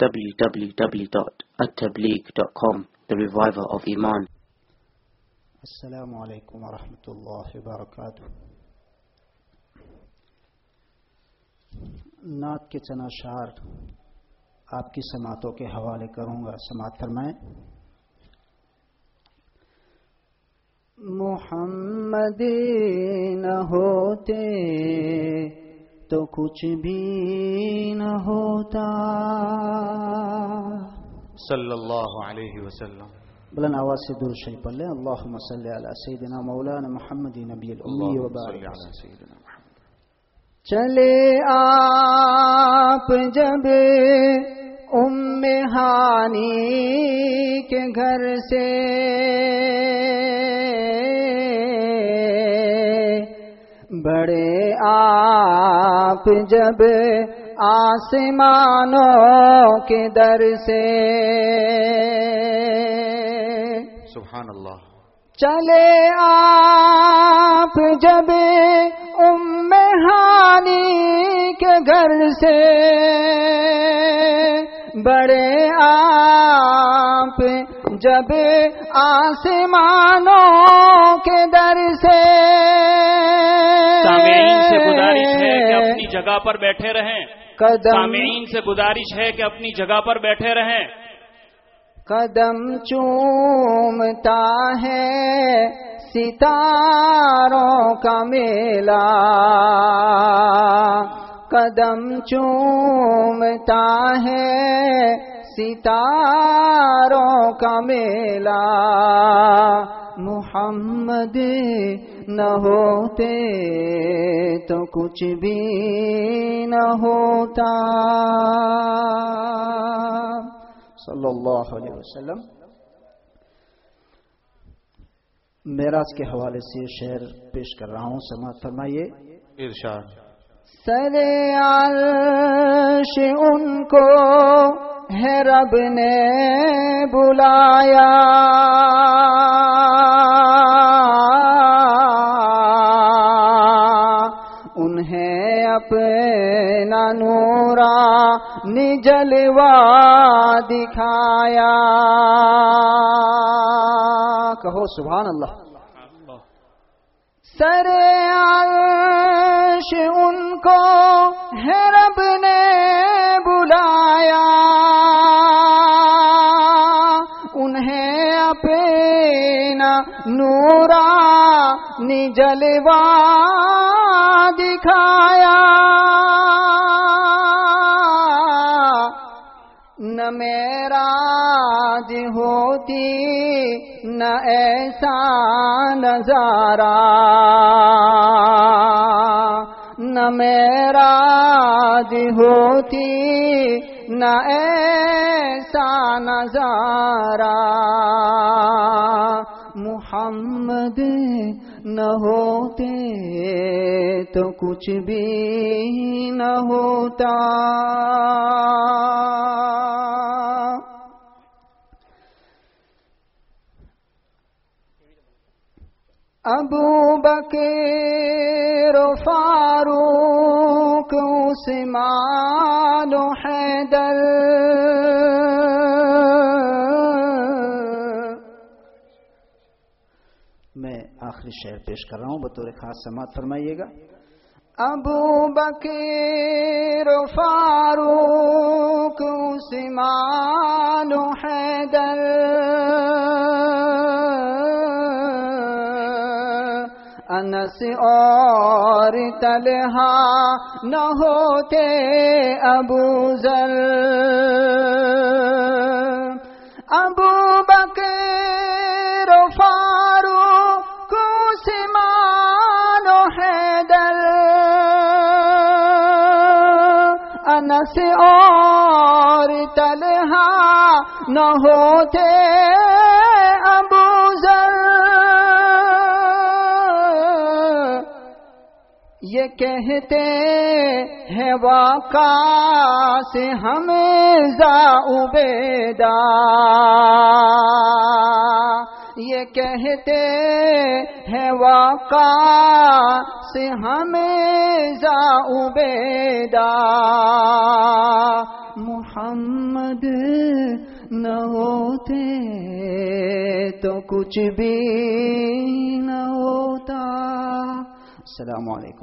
www.attableek.com The Reviver of Iman. السلام علیکم ورحمۃ اللہ وبرکاتہ نعت کے چنا شعر آپ کی سماعتوں کے حوالے کروں گا. سماعت فرمائیں. محمد نہ ہوتے تو کچھ بھی نہ ہوتا. صلی اللہ علیہ وسلم. بلند آواز سے دور شریف پڑھ لیں اللہ صلی علی سیدنا مولانا محمد نبی الامی اللہم وبارک صلی علی سیدنا محمد. چلے آپ جب ام ہانی کے گھر سے بڑے آپ جب آسمانوں کے در سے۔ سبحان اللہ چلے آپ جب ام ہانی کے گھر سے۔ بڑے آپ جب آسمانوں کے در سے۔ سے گزارش ہے کہ اپنی جگہ پر بیٹھے رہیں۔ سامعین سے گزارش ہے کہ اپنی جگہ پر بیٹھے رہیں۔ قدم چومتا ہے ستاروں کا میلہ۔ قدم چومتا ہے ستاروں کا میلہ۔ محمد نہ ہوتے تو کچھ بھی نہ ہوتا۔ صلی اللہ علیہ وسلم۔ معراج کے حوالے سے شعر پیش کر رہا ہوں سماعت فرمائیے۔ ارشاد۔ سر عرش ان کو ہے رب نے بلایا۔ انہیں اپنا نورا نجلوا دکھایا؟ کہو سبحان اللہ۔ سر عرش ان کو ہے رب نے بلایا۔ انہیں اپنا نورا نجلوا دکھایا نہ میرا ہوتی، نہ ایسا نظارہ، نہ میرا جی ہوتی، نہ ایسا نظارہ۔ محمد نہ ہوتے تو کچھ بھی نہ ہوتا۔ ابو بکر و فاروق، عثمان و حیدر۔ میں آخری شعر پیش کر رہا ہوں، بطور خاص سماعت فرمائیے گا۔ ابو بکر و فاروق عثمان حیدر۔ انس اور تلہا نہ ہوتے ابو ذر۔ انس اور تلہا نہ ہوتے ابو ذر۔ یہ کہتے ہیں واقع سے ہمیں زا عبیدہ۔ یہ کہتے ہیں واقع سے ہمیں بیدا۔ محمد نہ ہوتے تو کچھ بھی نہ ہوتا۔ السلام علیکم۔